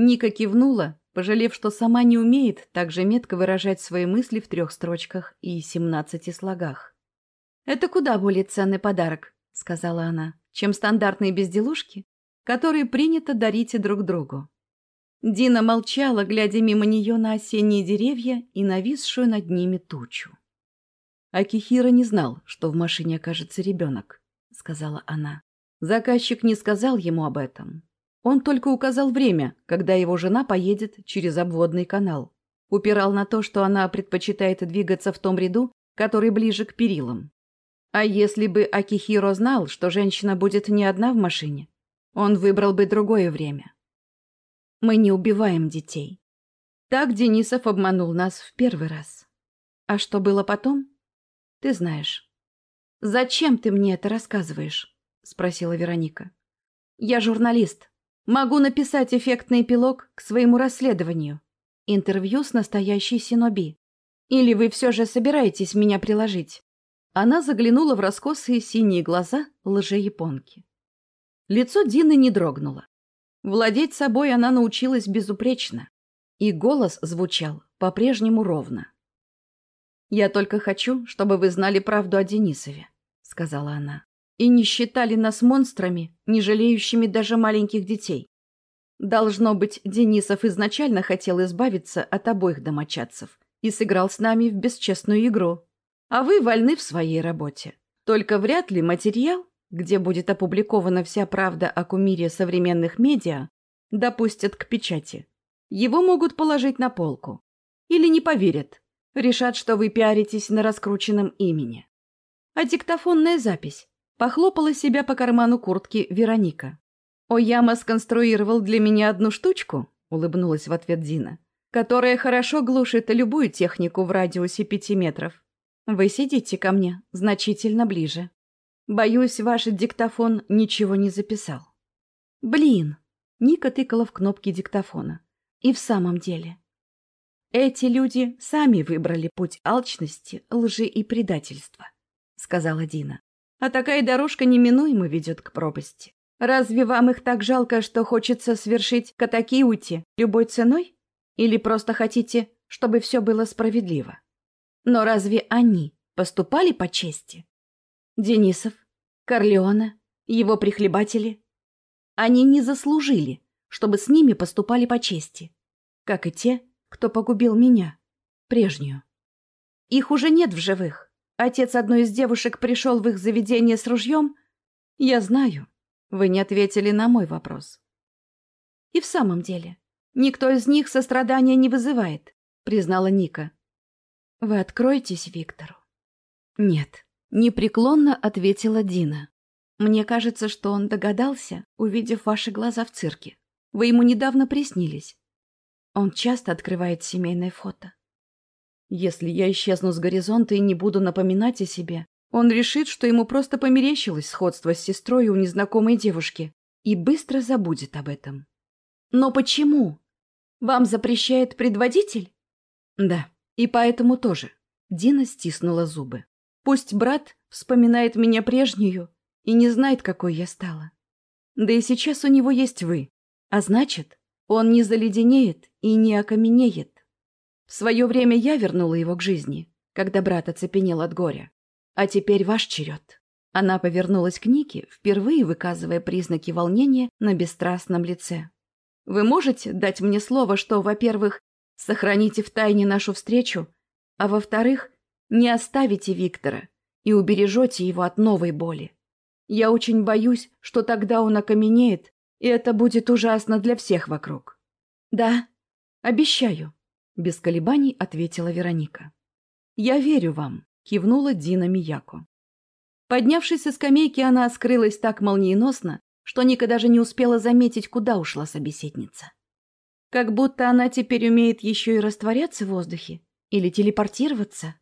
Ника кивнула, пожалев, что сама не умеет так же метко выражать свои мысли в трех строчках и семнадцати слогах. «Это куда более ценный подарок», — сказала она, «чем стандартные безделушки, которые принято дарить друг другу». Дина молчала, глядя мимо нее на осенние деревья и нависшую над ними тучу. Акихира не знал, что в машине окажется ребенок, сказала она. Заказчик не сказал ему об этом. Он только указал время, когда его жена поедет через обводный канал. Упирал на то, что она предпочитает двигаться в том ряду, который ближе к перилам. А если бы Акихиро знал, что женщина будет не одна в машине, он выбрал бы другое время. Мы не убиваем детей. Так Денисов обманул нас в первый раз. А что было потом? Ты знаешь. «Зачем ты мне это рассказываешь?» — спросила Вероника. «Я журналист. Могу написать эффектный эпилог к своему расследованию. Интервью с настоящей Синоби. Или вы все же собираетесь меня приложить?» Она заглянула в раскосые синие глаза лжеяпонки. Лицо Дины не дрогнуло. Владеть собой она научилась безупречно, и голос звучал по-прежнему ровно. «Я только хочу, чтобы вы знали правду о Денисове», — сказала она. «И не считали нас монстрами, не жалеющими даже маленьких детей. Должно быть, Денисов изначально хотел избавиться от обоих домочадцев и сыграл с нами в бесчестную игру. А вы вольны в своей работе. Только вряд ли материал, где будет опубликована вся правда о кумире современных медиа, допустят к печати. Его могут положить на полку. Или не поверят, Решат, что вы пиаритесь на раскрученном имени. А диктофонная запись. Похлопала себя по карману куртки Вероника. «Ояма сконструировал для меня одну штучку», — улыбнулась в ответ Дина, «которая хорошо глушит любую технику в радиусе пяти метров. Вы сидите ко мне значительно ближе. Боюсь, ваш диктофон ничего не записал». «Блин!» — Ника тыкала в кнопки диктофона. «И в самом деле, эти люди сами выбрали путь алчности, лжи и предательства, сказала Дина. А такая дорожка неминуемо ведет к пропасти. Разве вам их так жалко, что хочется свершить катакиути любой ценой? Или просто хотите, чтобы все было справедливо? Но разве они поступали по чести? Денисов, Корлеона, его прихлебатели? Они не заслужили, чтобы с ними поступали по чести, как и те, кто погубил меня, прежнюю. Их уже нет в живых. Отец одной из девушек пришел в их заведение с ружьем. Я знаю, вы не ответили на мой вопрос. И в самом деле, никто из них сострадания не вызывает, признала Ника. Вы откроетесь Виктору? Нет, непреклонно ответила Дина. Мне кажется, что он догадался, увидев ваши глаза в цирке. Вы ему недавно приснились. Он часто открывает семейное фото. Если я исчезну с горизонта и не буду напоминать о себе, он решит, что ему просто померещилось сходство с сестрой у незнакомой девушки и быстро забудет об этом. Но почему? Вам запрещает предводитель? Да, и поэтому тоже. Дина стиснула зубы. Пусть брат вспоминает меня прежнюю и не знает, какой я стала. Да и сейчас у него есть вы. А значит, он не заледенеет и не окаменеет. В свое время я вернула его к жизни, когда брат оцепенел от горя. А теперь ваш черед. Она повернулась к Нике, впервые выказывая признаки волнения на бесстрастном лице. Вы можете дать мне слово, что, во-первых, сохраните в тайне нашу встречу, а во-вторых, не оставите Виктора и убережете его от новой боли. Я очень боюсь, что тогда он окаменеет и это будет ужасно для всех вокруг. Да, обещаю, без колебаний ответила Вероника. Я верю вам, кивнула Дина Мияко. Поднявшись со скамейки, она скрылась так молниеносно, что Ника даже не успела заметить, куда ушла собеседница. Как будто она теперь умеет еще и растворяться в воздухе или телепортироваться.